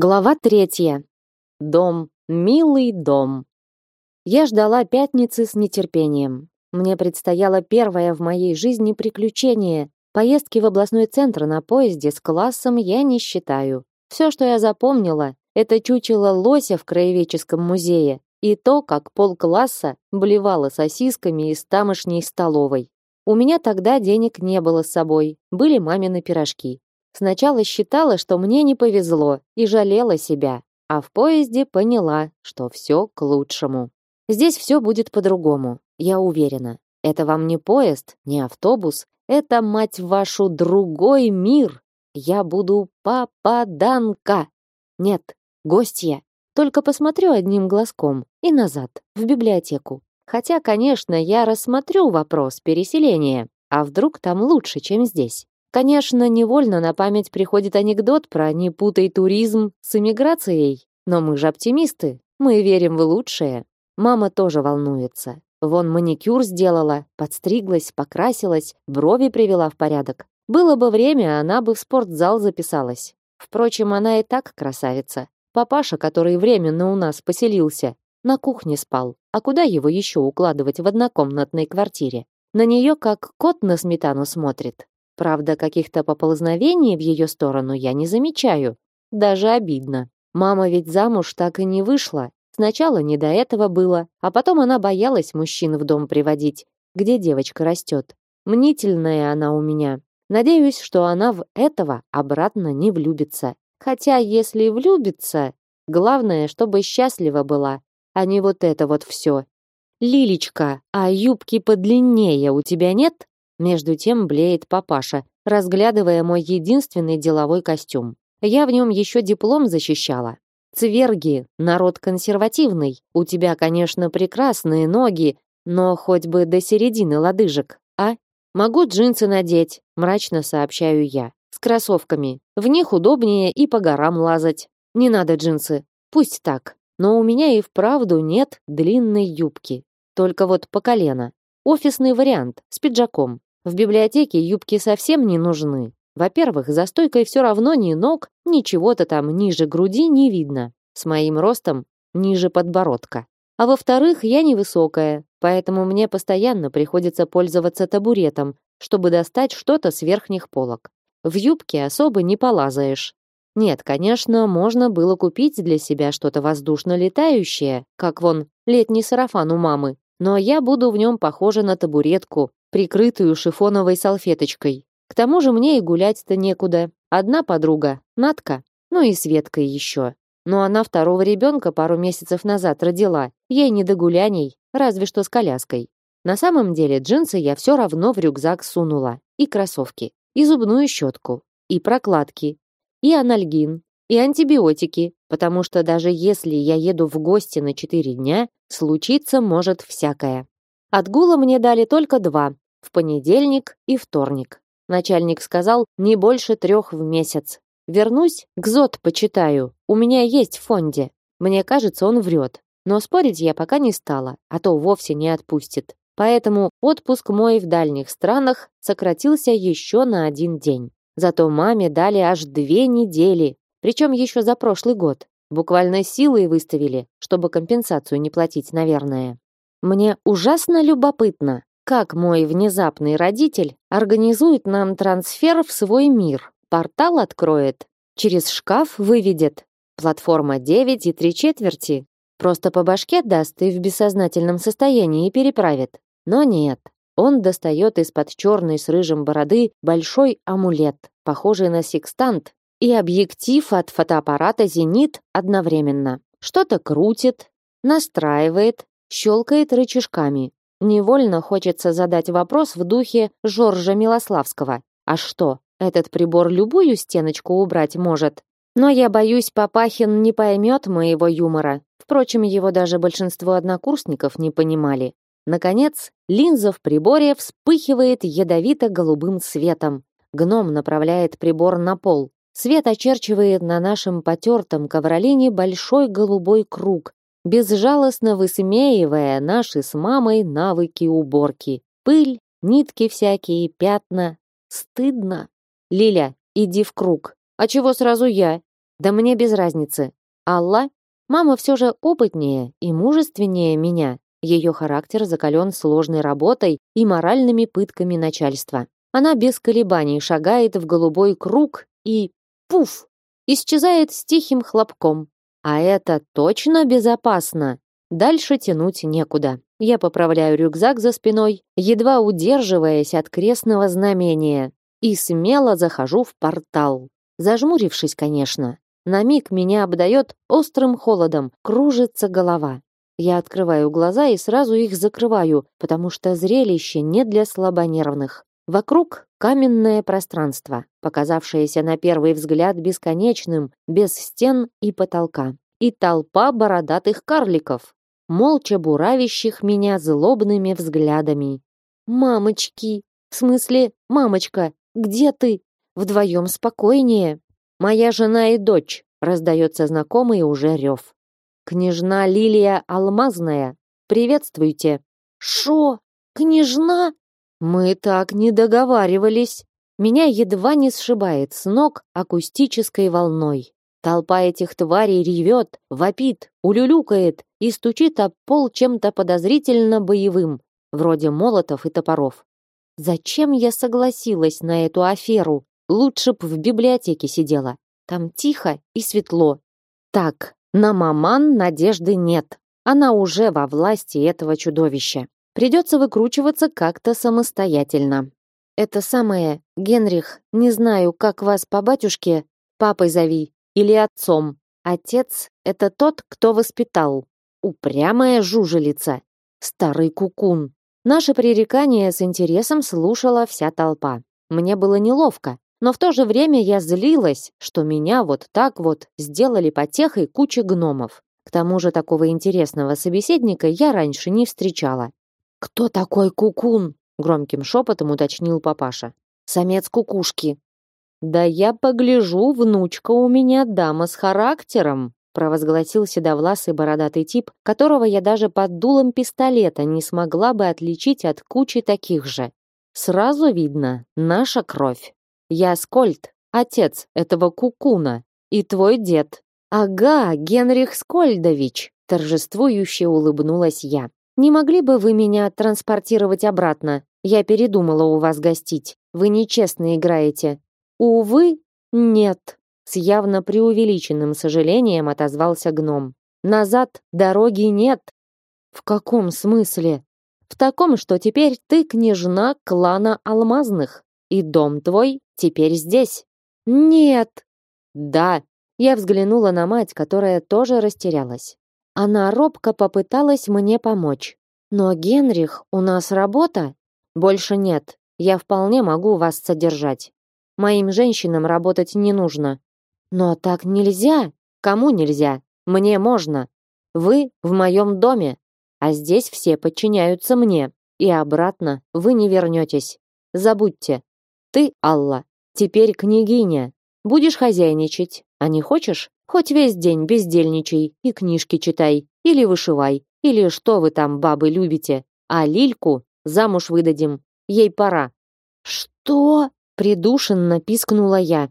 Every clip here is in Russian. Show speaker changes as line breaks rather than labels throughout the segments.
Глава третья. Дом, милый дом. Я ждала пятницы с нетерпением. Мне предстояло первое в моей жизни приключение. Поездки в областной центр на поезде с классом я не считаю. Все, что я запомнила, это чучело лося в краеведческом музее и то, как полкласса блевало сосисками из тамошней столовой. У меня тогда денег не было с собой, были мамины пирожки. Сначала считала, что мне не повезло, и жалела себя, а в поезде поняла, что все к лучшему. Здесь все будет по-другому, я уверена. Это вам не поезд, не автобус, это, мать вашу, другой мир. Я буду попаданка. Нет, гостья. Только посмотрю одним глазком и назад, в библиотеку. Хотя, конечно, я рассмотрю вопрос переселения. А вдруг там лучше, чем здесь? Конечно, невольно на память приходит анекдот про «не путай туризм с эмиграцией». Но мы же оптимисты, мы верим в лучшее. Мама тоже волнуется. Вон маникюр сделала, подстриглась, покрасилась, брови привела в порядок. Было бы время, она бы в спортзал записалась. Впрочем, она и так красавица. Папаша, который временно у нас поселился, на кухне спал. А куда его еще укладывать в однокомнатной квартире? На нее как кот на сметану смотрит. Правда, каких-то поползновений в ее сторону я не замечаю. Даже обидно. Мама ведь замуж так и не вышла. Сначала не до этого было, а потом она боялась мужчин в дом приводить, где девочка растет. Мнительная она у меня. Надеюсь, что она в этого обратно не влюбится. Хотя, если и влюбится, главное, чтобы счастлива была, а не вот это вот все. «Лилечка, а юбки подлиннее у тебя нет?» Между тем блеет папаша, разглядывая мой единственный деловой костюм. Я в нем еще диплом защищала. Цверги, народ консервативный. У тебя, конечно, прекрасные ноги, но хоть бы до середины лодыжек, а? Могу джинсы надеть, мрачно сообщаю я. С кроссовками. В них удобнее и по горам лазать. Не надо джинсы. Пусть так. Но у меня и вправду нет длинной юбки. Только вот по колено. Офисный вариант, с пиджаком. В библиотеке юбки совсем не нужны. Во-первых, за стойкой все равно ни ног, ни чего-то там ниже груди не видно. С моим ростом ниже подбородка. А во-вторых, я невысокая, поэтому мне постоянно приходится пользоваться табуретом, чтобы достать что-то с верхних полок. В юбке особо не полазаешь. Нет, конечно, можно было купить для себя что-то воздушно летающее, как вон летний сарафан у мамы, но я буду в нем похожа на табуретку, прикрытую шифоновой салфеточкой. К тому же мне и гулять-то некуда. Одна подруга, Натка, ну и Светка еще. Но она второго ребенка пару месяцев назад родила. Ей не до гуляний, разве что с коляской. На самом деле джинсы я все равно в рюкзак сунула. И кроссовки, и зубную щетку, и прокладки, и анальгин, и антибиотики, потому что даже если я еду в гости на 4 дня, случиться может всякое. Отгула мне дали только два, в понедельник и вторник. Начальник сказал, не больше трех в месяц. Вернусь, гзот почитаю, у меня есть в фонде. Мне кажется, он врет. Но спорить я пока не стала, а то вовсе не отпустит. Поэтому отпуск мой в дальних странах сократился еще на один день. Зато маме дали аж две недели, причем еще за прошлый год. Буквально силой выставили, чтобы компенсацию не платить, наверное. Мне ужасно любопытно, как мой внезапный родитель организует нам трансфер в свой мир. Портал откроет, через шкаф выведет. Платформа 9 и 3 четверти. Просто по башке даст и в бессознательном состоянии переправит. Но нет. Он достает из-под черной с рыжим бороды большой амулет, похожий на секстант, и объектив от фотоаппарата «Зенит» одновременно. Что-то крутит, настраивает, щелкает рычажками. Невольно хочется задать вопрос в духе Жоржа Милославского. А что, этот прибор любую стеночку убрать может? Но я боюсь, Папахин не поймет моего юмора. Впрочем, его даже большинство однокурсников не понимали. Наконец, линза в приборе вспыхивает ядовито-голубым светом. Гном направляет прибор на пол. Свет очерчивает на нашем потертом ковролине большой голубой круг, безжалостно высмеивая наши с мамой навыки уборки. Пыль, нитки всякие, пятна. Стыдно. Лиля, иди в круг. А чего сразу я? Да мне без разницы. Алла? Мама все же опытнее и мужественнее меня. Ее характер закален сложной работой и моральными пытками начальства. Она без колебаний шагает в голубой круг и... Пуф! Исчезает с тихим хлопком. А это точно безопасно. Дальше тянуть некуда. Я поправляю рюкзак за спиной, едва удерживаясь от крестного знамения, и смело захожу в портал. Зажмурившись, конечно. На миг меня обдает острым холодом, кружится голова. Я открываю глаза и сразу их закрываю, потому что зрелище не для слабонервных. Вокруг каменное пространство, показавшееся на первый взгляд бесконечным, без стен и потолка. И толпа бородатых карликов, молча буравящих меня злобными взглядами. «Мамочки! В смысле, мамочка, где ты? Вдвоем спокойнее!» «Моя жена и дочь!» — раздается знакомый уже рев. Княжна Лилия Алмазная. Приветствуйте. Шо? Княжна? Мы так не договаривались. Меня едва не сшибает с ног акустической волной. Толпа этих тварей ревет, вопит, улюлюкает и стучит об пол чем-то подозрительно боевым, вроде молотов и топоров. Зачем я согласилась на эту аферу? Лучше б в библиотеке сидела. Там тихо и светло. Так, на маман надежды нет. Она уже во власти этого чудовища. Придется выкручиваться как-то самостоятельно. Это самое, Генрих, не знаю, как вас по батюшке, папой зови или отцом. Отец — это тот, кто воспитал. Упрямая жужелица. Старый кукун. Наше пререкание с интересом слушала вся толпа. Мне было неловко. Но в то же время я злилась, что меня вот так вот сделали потехой куча гномов. К тому же такого интересного собеседника я раньше не встречала. «Кто такой Кукун?» — громким шепотом уточнил папаша. «Самец кукушки». «Да я погляжу, внучка у меня дама с характером», провозгласил седовласый бородатый тип, которого я даже под дулом пистолета не смогла бы отличить от кучи таких же. Сразу видно, наша кровь. Я Скольд, отец этого кукуна, и твой дед. Ага, Генрих Скольдович, торжествующе улыбнулась я. Не могли бы вы меня транспортировать обратно? Я передумала у вас гостить. Вы нечестно играете. Увы, нет. С явно преувеличенным сожалением отозвался гном. Назад дороги нет. В каком смысле? В таком, что теперь ты княжна клана Алмазных, и дом твой теперь здесь. Нет. Да. Я взглянула на мать, которая тоже растерялась. Она робко попыталась мне помочь. Но Генрих, у нас работа? Больше нет. Я вполне могу вас содержать. Моим женщинам работать не нужно. Но так нельзя. Кому нельзя? Мне можно. Вы в моем доме, а здесь все подчиняются мне. И обратно вы не вернетесь. Забудьте. Ты, Алла, теперь княгиня. Будешь хозяйничать, а не хочешь? Хоть весь день бездельничай и книжки читай, или вышивай, или что вы там, бабы, любите. А Лильку замуж выдадим. Ей пора. Что? Придушенно пискнула я.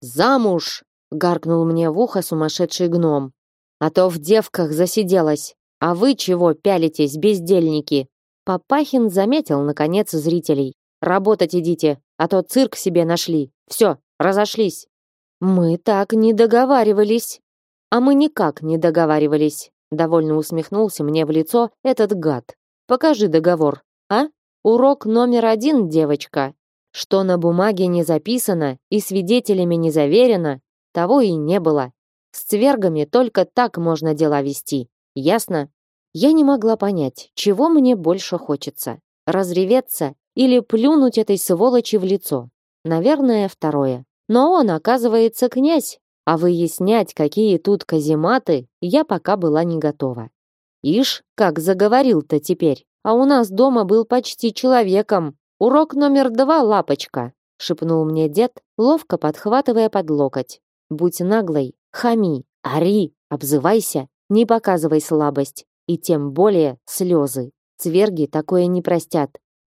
Замуж! Гаркнул мне в ухо сумасшедший гном. А то в девках засиделась. А вы чего пялитесь, бездельники? Папахин заметил, наконец, зрителей. Работать идите, а то цирк себе нашли. Все, разошлись. Мы так не договаривались. А мы никак не договаривались. Довольно усмехнулся мне в лицо этот гад. Покажи договор, а? Урок номер один, девочка. Что на бумаге не записано и свидетелями не заверено, того и не было. С цвергами только так можно дела вести. Ясно? Я не могла понять, чего мне больше хочется: разреветься или плюнуть этой сволочи в лицо. Наверное, второе. Но он, оказывается, князь, а выяснять, какие тут казематы, я пока была не готова. Ишь, как заговорил-то теперь. А у нас дома был почти человеком. Урок номер два, лапочка, шепнул мне дед, ловко подхватывая под локоть. Будь наглой, хами, ори, обзывайся, не показывай слабость и тем более слезы. Цверги такое не простят.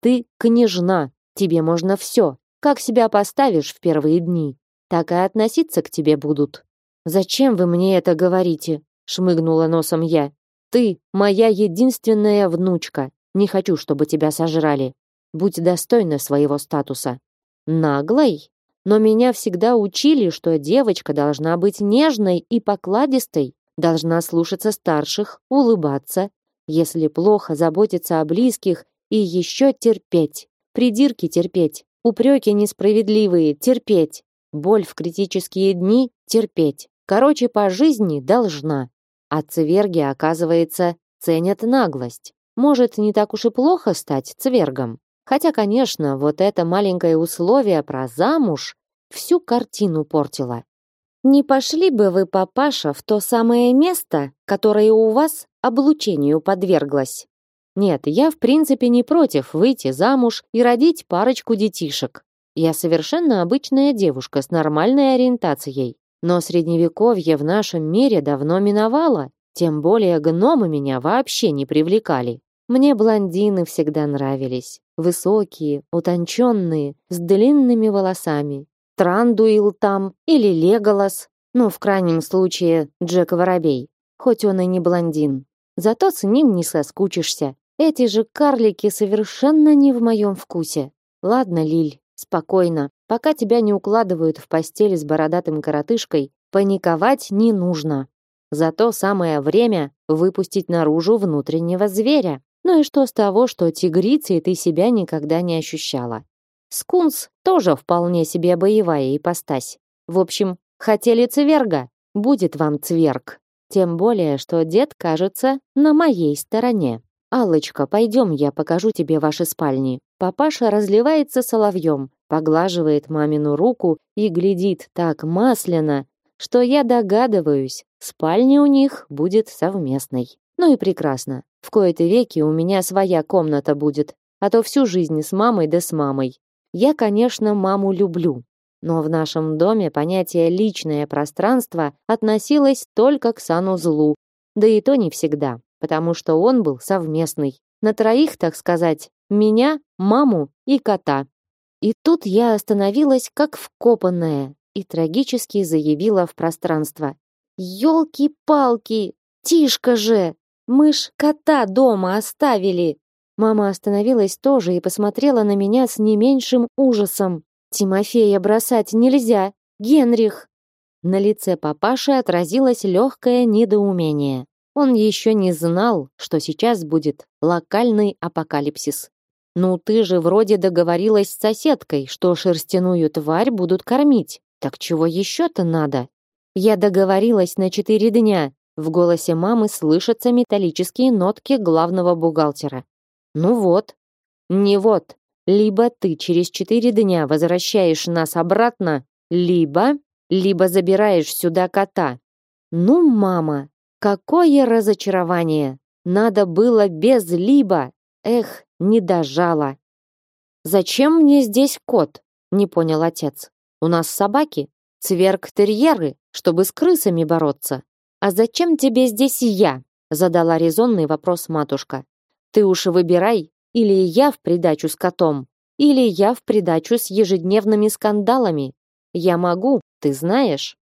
Ты княжна, тебе можно все. Как себя поставишь в первые дни, так и относиться к тебе будут. Зачем вы мне это говорите? шмыгнула носом я. Ты моя единственная внучка. Не хочу, чтобы тебя сожрали. Будь достойна своего статуса. Наглой? Но меня всегда учили, что девочка должна быть нежной и покладистой, должна слушаться старших, улыбаться, если плохо заботиться о близких и еще терпеть. Придирки терпеть, упреки несправедливые терпеть, боль в критические дни терпеть. Короче, по жизни должна. А цверги, оказывается, ценят наглость. Может, не так уж и плохо стать цвергом. Хотя, конечно, вот это маленькое условие про замуж всю картину портило. Не пошли бы вы, папаша, в то самое место, которое у вас облучению подверглось? Нет, я в принципе не против выйти замуж и родить парочку детишек. Я совершенно обычная девушка с нормальной ориентацией. Но средневековье в нашем мире давно миновало, тем более гномы меня вообще не привлекали. Мне блондины всегда нравились. Высокие, утонченные, с длинными волосами. Трандуил там или Леголас, ну, в крайнем случае, Джек Воробей. Хоть он и не блондин. Зато с ним не соскучишься. Эти же карлики совершенно не в моем вкусе. Ладно, Лиль, спокойно. Пока тебя не укладывают в постель с бородатым коротышкой, паниковать не нужно. Зато самое время выпустить наружу внутреннего зверя. Ну и что с того, что тигрицей ты себя никогда не ощущала? Скунс тоже вполне себе боевая ипостась. В общем, хотели цверга, будет вам цверг. Тем более, что дед, кажется, на моей стороне. Аллочка, пойдем, я покажу тебе ваши спальни. Папаша разливается соловьем, поглаживает мамину руку и глядит так масляно, что я догадываюсь, спальня у них будет совместной. Ну и прекрасно. В кои-то веки у меня своя комната будет, а то всю жизнь с мамой да с мамой. Я, конечно, маму люблю, но в нашем доме понятие «личное пространство» относилось только к санузлу, да и то не всегда, потому что он был совместный. На троих, так сказать, меня, маму и кота. И тут я остановилась как вкопанная и трагически заявила в пространство. «Елки-палки! Тишка же! Мы ж кота дома оставили!» Мама остановилась тоже и посмотрела на меня с не меньшим ужасом. «Тимофея бросать нельзя! Генрих!» На лице папаши отразилось легкое недоумение. Он еще не знал, что сейчас будет локальный апокалипсис. Ну ты же вроде договорилась с соседкой, что шерстяную тварь будут кормить. Так чего еще-то надо? Я договорилась на четыре дня. В голосе мамы слышатся металлические нотки главного бухгалтера. Ну вот. Не вот. Либо ты через четыре дня возвращаешь нас обратно, либо... Либо забираешь сюда кота. Ну, мама, какое разочарование. Надо было без либо. Эх, не дожала. Зачем мне здесь кот? Не понял отец. У нас собаки, цверк-терьеры, чтобы с крысами бороться. А зачем тебе здесь я? задала резонный вопрос матушка. Ты уж выбирай, или я в придачу с котом, или я в придачу с ежедневными скандалами. Я могу, ты знаешь.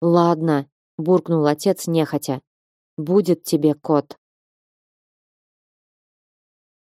Ладно, буркнул отец нехотя. Будет тебе кот.